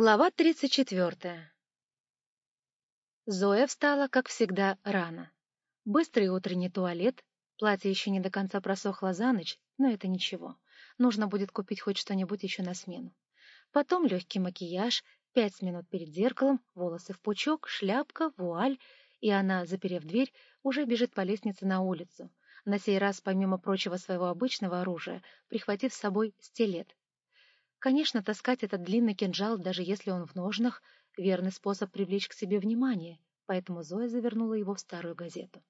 Глава тридцать четвертая. Зоя встала, как всегда, рано. Быстрый утренний туалет, платье еще не до конца просохло за ночь, но это ничего. Нужно будет купить хоть что-нибудь еще на смену. Потом легкий макияж, пять минут перед зеркалом, волосы в пучок, шляпка, вуаль, и она, заперев дверь, уже бежит по лестнице на улицу. На сей раз, помимо прочего своего обычного оружия, прихватив с собой стилет, Конечно, таскать этот длинный кинжал, даже если он в ножнах, верный способ привлечь к себе внимание, поэтому Зоя завернула его в старую газету.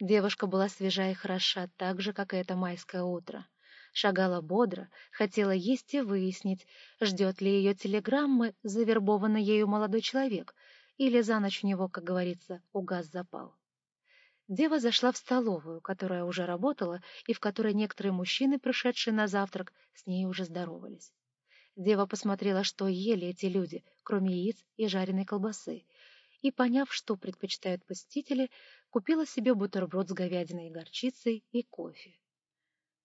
Девушка была свежа и хороша, так же, как и это майское утро. Шагала бодро, хотела есть и выяснить, ждет ли ее телеграммы завербованный ею молодой человек, или за ночь у него, как говорится, угас запал. Дева зашла в столовую, которая уже работала, и в которой некоторые мужчины, пришедшие на завтрак, с ней уже здоровались. Дева посмотрела, что ели эти люди, кроме яиц и жареной колбасы, и, поняв, что предпочитают посетители, купила себе бутерброд с говядиной и горчицей и кофе.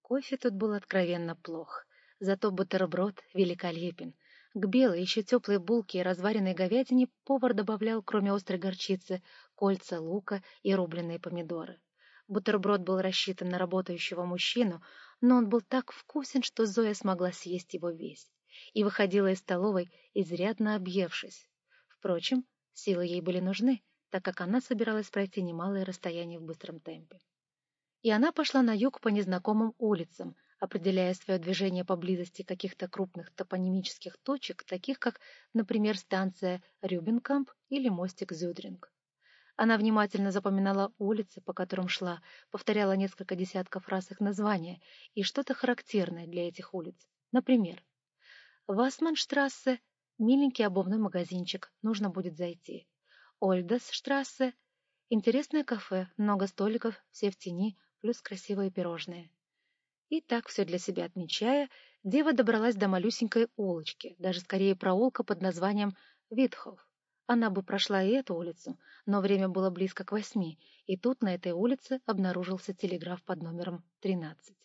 Кофе тут был откровенно плох, зато бутерброд великолепен — к белой, еще теплой булке и разваренной говядине повар добавлял, кроме острой горчицы, кольца лука и рубленые помидоры. Бутерброд был рассчитан на работающего мужчину, но он был так вкусен, что Зоя смогла съесть его весь и выходила из столовой, изрядно объевшись. Впрочем, силы ей были нужны, так как она собиралась пройти немалое расстояние в быстром темпе. И она пошла на юг по незнакомым улицам, определяя свое движение поблизости каких-то крупных топонимических точек, таких как, например, станция Рюбенкамп или мостик Зюдринг. Она внимательно запоминала улицы, по которым шла, повторяла несколько десятков раз их названия и что-то характерное для этих улиц. Например, Васманштрассе — миленький обувной магазинчик, нужно будет зайти. Ольдасштрассе — интересное кафе, много столиков, все в тени, плюс красивые пирожные. И так все для себя отмечая, дева добралась до малюсенькой улочки, даже скорее проулка под названием Витхов. Она бы прошла и эту улицу, но время было близко к восьми, и тут на этой улице обнаружился телеграф под номером 13.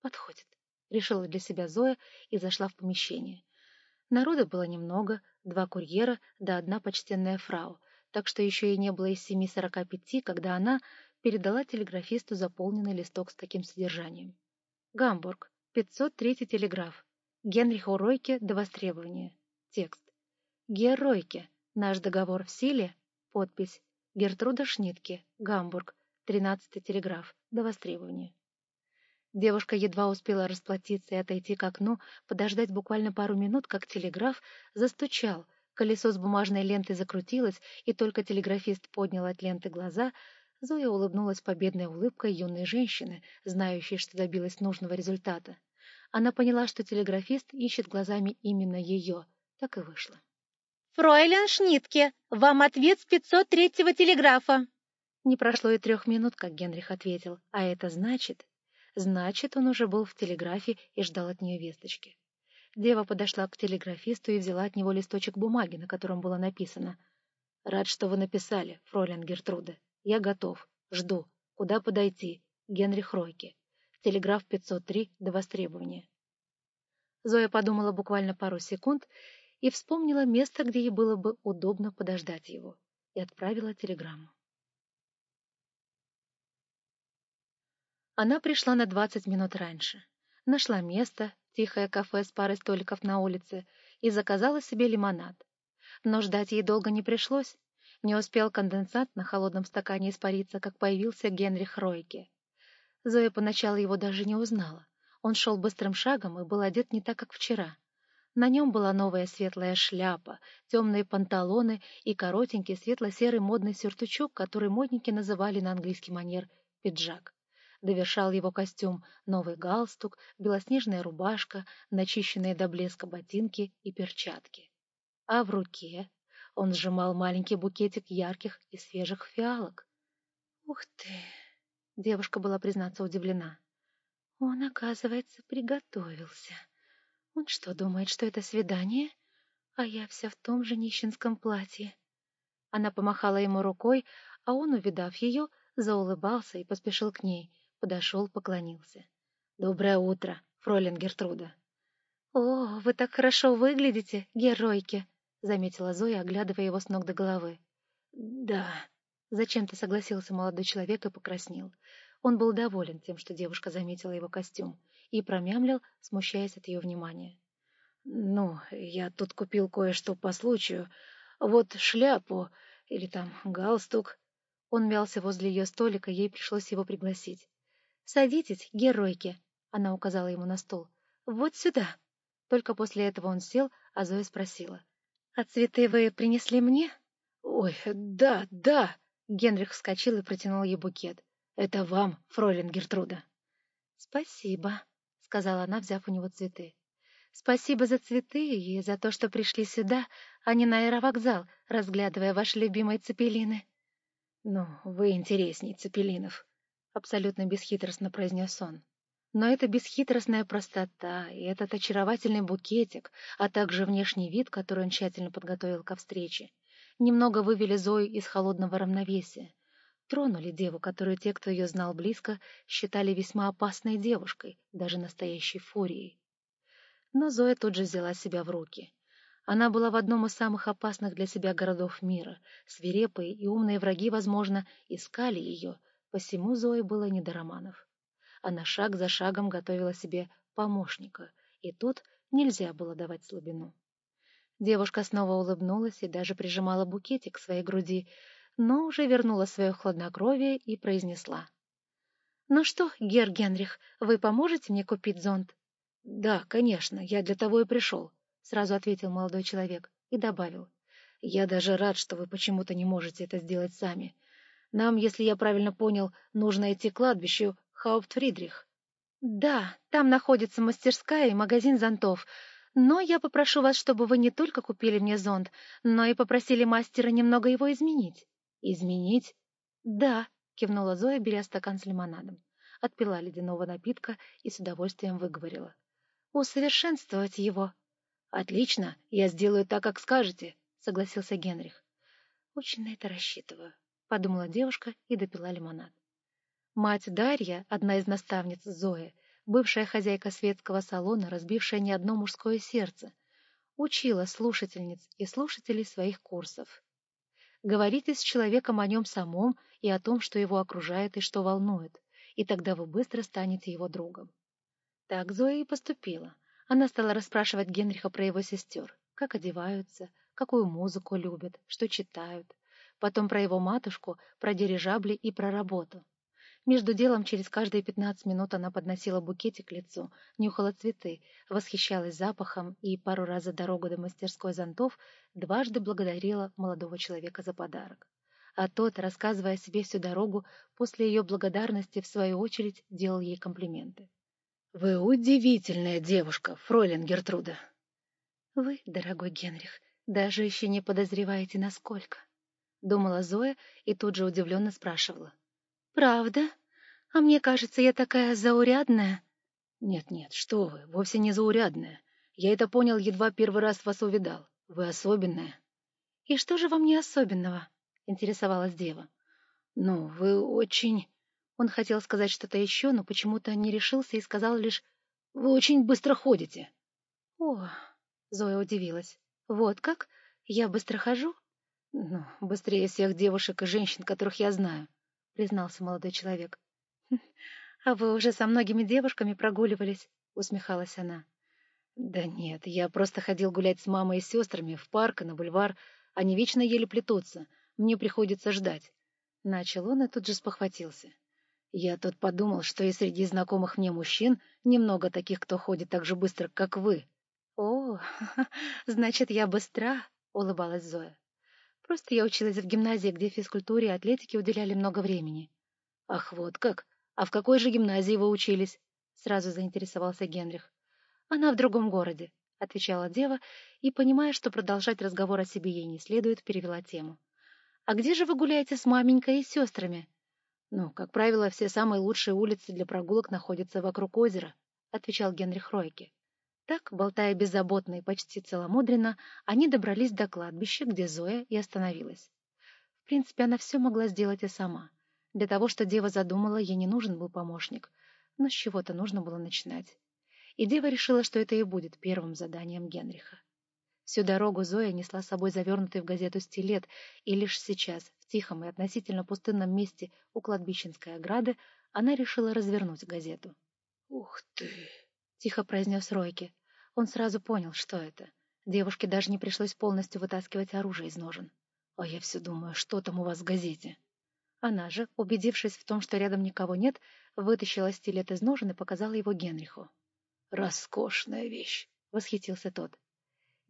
«Подходит», — решила для себя Зоя и зашла в помещение. Народа было немного, два курьера да одна почтенная фрау, так что еще и не было из семи сорока пяти, когда она передала телеграфисту заполненный листок с таким содержанием. Гамбург. 503 телеграф. Генриху Ройке до востребования. Текст. Геройке. Наш договор в силе. Подпись. Гертруда Шнитке. Гамбург. 13 телеграф. До востребования. Девушка едва успела расплатиться и отойти к окну, подождать буквально пару минут, как телеграф застучал. Колесо с бумажной лентой закрутилось, и только телеграфист поднял от ленты глаза — Зоя улыбнулась победной улыбкой юной женщины, знающей, что добилась нужного результата. Она поняла, что телеграфист ищет глазами именно ее. Так и вышло. «Фройлен Шнитке, вам ответ с 503-го телеграфа!» Не прошло и трех минут, как Генрих ответил. А это значит... Значит, он уже был в телеграфе и ждал от нее весточки. Дева подошла к телеграфисту и взяла от него листочек бумаги, на котором было написано «Рад, что вы написали, фройлен Гертруда. Я готов. Жду. Куда подойти? Генрих Ройке. Телеграф 503 до востребования. Зоя подумала буквально пару секунд и вспомнила место, где ей было бы удобно подождать его, и отправила телеграмму. Она пришла на двадцать минут раньше. Нашла место, тихое кафе с парой столиков на улице, и заказала себе лимонад. Но ждать ей долго не пришлось. Не успел конденсат на холодном стакане испариться, как появился Генрих Ройке. Зоя поначалу его даже не узнала. Он шел быстрым шагом и был одет не так, как вчера. На нем была новая светлая шляпа, темные панталоны и коротенький светло-серый модный сюртучок, который модники называли на английский манер «пиджак». Довершал его костюм новый галстук, белоснежная рубашка, начищенные до блеска ботинки и перчатки. А в руке он сжимал маленький букетик ярких и свежих фиалок. «Ух ты!» — девушка была, признаться, удивлена. «Он, оказывается, приготовился. Он что, думает, что это свидание? А я вся в том же нищенском платье». Она помахала ему рукой, а он, увидав ее, заулыбался и поспешил к ней, подошел, поклонился. «Доброе утро, фройлен Гертруда». «О, вы так хорошо выглядите, геройки!» — заметила Зоя, оглядывая его с ног до головы. «Да», — зачем-то согласился молодой человек и покраснел. Он был доволен тем, что девушка заметила его костюм, и промямлил, смущаясь от ее внимания. «Ну, я тут купил кое-что по случаю. Вот шляпу или там галстук». Он мялся возле ее столика, ей пришлось его пригласить. «Садитесь, геройки!» — она указала ему на стол. «Вот сюда!» Только после этого он сел, а Зоя спросила. «А цветы вы принесли мне?» «Ой, да, да!» Генрих вскочил и протянул ей букет. «Это вам, фройлен Гертруда». «Спасибо», — сказала она, взяв у него цветы. «Спасибо за цветы и за то, что пришли сюда, а не на аэровокзал, разглядывая ваши любимые цепелины». «Ну, вы интересней цепелинов», — абсолютно бесхитростно произнес он. Но эта бесхитростная простота и этот очаровательный букетик, а также внешний вид, который он тщательно подготовил ко встрече, немного вывели Зою из холодного равновесия. Тронули деву, которую те, кто ее знал близко, считали весьма опасной девушкой, даже настоящей фурией. Но Зоя тут же взяла себя в руки. Она была в одном из самых опасных для себя городов мира. Свирепые и умные враги, возможно, искали ее, посему Зое было не до романов. Она шаг за шагом готовила себе помощника, и тут нельзя было давать слабину. Девушка снова улыбнулась и даже прижимала букетик к своей груди, но уже вернула свое хладнокровие и произнесла. «Ну что, Гер Генрих, вы поможете мне купить зонт?» «Да, конечно, я для того и пришел», — сразу ответил молодой человек и добавил. «Я даже рад, что вы почему-то не можете это сделать сами. Нам, если я правильно понял, нужно идти к кладбищу Хауптфридрих. Да, там находится мастерская и магазин зонтов. Но я попрошу вас, чтобы вы не только купили мне зонт, но и попросили мастера немного его изменить. Изменить? Да, кивнула Зоя, беря стакан с лимонадом. Отпила ледяного напитка и с удовольствием выговорила. Усовершенствовать его. Отлично, я сделаю так, как скажете, согласился Генрих. Очень на это рассчитываю, подумала девушка и допила лимонад. Мать Дарья, одна из наставниц Зои, бывшая хозяйка светского салона, разбившая не одно мужское сердце, учила слушательниц и слушателей своих курсов. Говорите с человеком о нем самом и о том, что его окружает и что волнует, и тогда вы быстро станете его другом. Так Зоя и поступила. Она стала расспрашивать Генриха про его сестер, как одеваются, какую музыку любят, что читают, потом про его матушку, про дирижабли и про работу. Между делом через каждые пятнадцать минут она подносила букетик к лицу, нюхала цветы, восхищалась запахом и пару раз за дорогу до мастерской зонтов дважды благодарила молодого человека за подарок. А тот, рассказывая себе всю дорогу, после ее благодарности, в свою очередь, делал ей комплименты. «Вы удивительная девушка, фройлен Гертруда!» «Вы, дорогой Генрих, даже еще не подозреваете, насколько!» — думала Зоя и тут же удивленно спрашивала. «Правда? А мне кажется, я такая заурядная». «Нет-нет, что вы, вовсе не заурядная. Я это понял, едва первый раз вас увидал. Вы особенная». «И что же во мне особенного?» — интересовалась дева. «Ну, вы очень...» Он хотел сказать что-то еще, но почему-то не решился и сказал лишь «Вы очень быстро ходите». «О!» — Зоя удивилась. «Вот как? Я быстро хожу?» «Ну, быстрее всех девушек и женщин, которых я знаю». — признался молодой человек. «Хм, «А вы уже со многими девушками прогуливались?» — усмехалась она. «Да нет, я просто ходил гулять с мамой и сестрами в парк и на бульвар. Они вечно еле плетутся. Мне приходится ждать». Начал он и тут же спохватился. Я тут подумал, что и среди знакомых мне мужчин немного таких, кто ходит так же быстро, как вы. «О, значит, я быстра», — улыбалась Зоя. Просто я училась в гимназии, где физкультуре и атлетике уделяли много времени. — Ах, вот как! А в какой же гимназии вы учились? — сразу заинтересовался Генрих. — Она в другом городе, — отвечала дева, и, понимая, что продолжать разговор о себе ей не следует, перевела тему. — А где же вы гуляете с маменькой и сестрами? — Ну, как правило, все самые лучшие улицы для прогулок находятся вокруг озера, — отвечал Генрих Ройке. Так, болтая беззаботно и почти целомудренно, они добрались до кладбища, где Зоя и остановилась. В принципе, она все могла сделать и сама. Для того, что дева задумала, ей не нужен был помощник, но с чего-то нужно было начинать. и дева решила, что это и будет первым заданием Генриха. Всю дорогу Зоя несла с собой завернутый в газету стилет, и лишь сейчас, в тихом и относительно пустынном месте у кладбищенской ограды, она решила развернуть газету. «Ух ты!» — тихо произнес Ройки. Он сразу понял, что это. Девушке даже не пришлось полностью вытаскивать оружие из ножен. «А я все думаю, что там у вас в газете?» Она же, убедившись в том, что рядом никого нет, вытащила стилет из ножен и показала его Генриху. «Роскошная вещь!» — восхитился тот.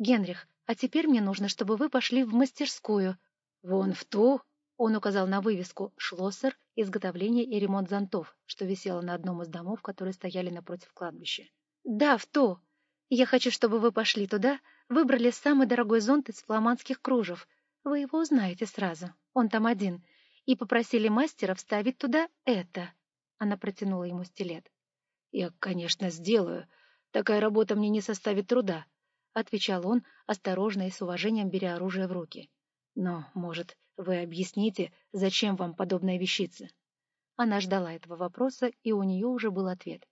«Генрих, а теперь мне нужно, чтобы вы пошли в мастерскую». «Вон в ту?» — он указал на вывеску «Шлоссер. Изготовление и ремонт зонтов», что висело на одном из домов, которые стояли напротив кладбища. «Да, в ту. Я хочу, чтобы вы пошли туда, выбрали самый дорогой зонт из фламандских кружев. Вы его узнаете сразу. Он там один. И попросили мастера вставить туда это». Она протянула ему стилет. «Я, конечно, сделаю. Такая работа мне не составит труда», — отвечал он, осторожно и с уважением беря оружие в руки. «Но, может, вы объясните, зачем вам подобная вещица?» Она ждала этого вопроса, и у нее уже был ответ.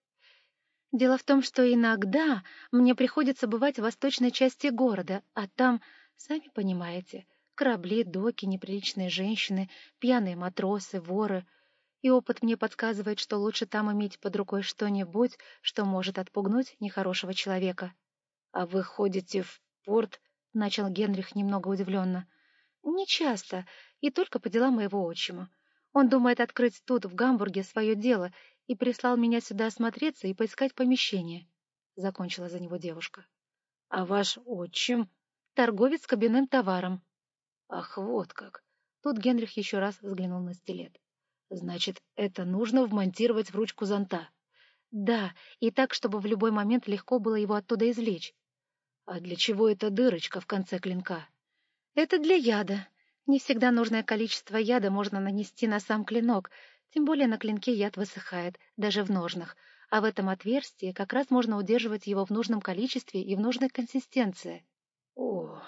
«Дело в том, что иногда мне приходится бывать в восточной части города, а там, сами понимаете, корабли, доки, неприличные женщины, пьяные матросы, воры — и опыт мне подсказывает, что лучше там иметь под рукой что-нибудь, что может отпугнуть нехорошего человека. — А вы ходите в порт? — начал Генрих немного удивленно. — Не часто, и только по делам моего отчима. Он думает открыть тут, в Гамбурге, свое дело, и прислал меня сюда осмотреться и поискать помещение. Закончила за него девушка. — А ваш отчим? — Торговец кабинным товаром. — Ах, вот как! Тут Генрих еще раз взглянул на стилет. Значит, это нужно вмонтировать в ручку зонта. Да, и так, чтобы в любой момент легко было его оттуда извлечь. А для чего эта дырочка в конце клинка? Это для яда. Не всегда нужное количество яда можно нанести на сам клинок, тем более на клинке яд высыхает, даже в ножнах, а в этом отверстии как раз можно удерживать его в нужном количестве и в нужной консистенции. О,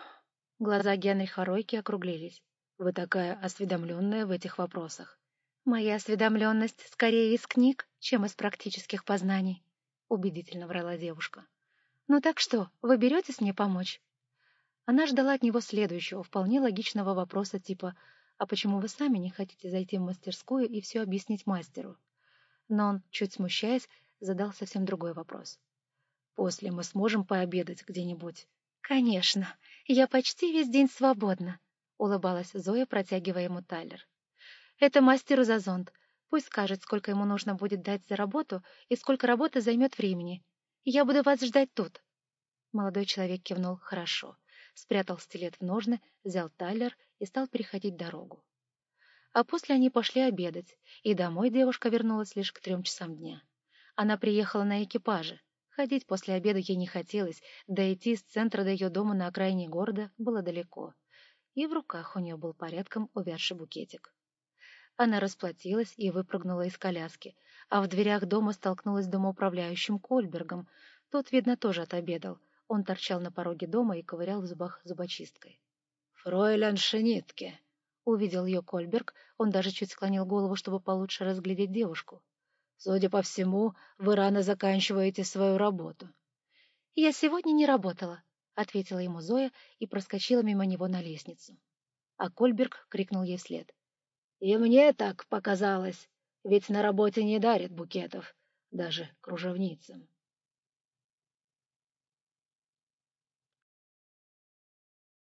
глаза Генриха Ройки округлились. Вы такая осведомленная в этих вопросах. «Моя осведомленность скорее из книг, чем из практических познаний», — убедительно врала девушка. «Ну так что, вы беретесь мне помочь?» Она ждала от него следующего, вполне логичного вопроса типа «А почему вы сами не хотите зайти в мастерскую и все объяснить мастеру?» Но он, чуть смущаясь, задал совсем другой вопрос. «После мы сможем пообедать где-нибудь?» «Конечно, я почти весь день свободна», — улыбалась Зоя, протягивая ему Тайлер. Это мастеру за зонт. Пусть скажет, сколько ему нужно будет дать за работу и сколько работа займет времени. Я буду вас ждать тут. Молодой человек кивнул «хорошо», спрятал стилет в ножны, взял Тайлер и стал переходить дорогу. А после они пошли обедать, и домой девушка вернулась лишь к трем часам дня. Она приехала на экипаже. Ходить после обеда ей не хотелось, да идти с центра до ее дома на окраине города было далеко. И в руках у нее был порядком увядший букетик. Она расплатилась и выпрыгнула из коляски, а в дверях дома столкнулась с домоуправляющим Кольбергом. Тот, видно, тоже отобедал. Он торчал на пороге дома и ковырял в зубах зубочисткой. «Фройлян Шенитке!» Увидел ее Кольберг, он даже чуть склонил голову, чтобы получше разглядеть девушку. «Судя по всему, вы рано заканчиваете свою работу». «Я сегодня не работала», — ответила ему Зоя и проскочила мимо него на лестницу. А Кольберг крикнул ей вслед. И мне так показалось, ведь на работе не дарят букетов, даже кружевницам.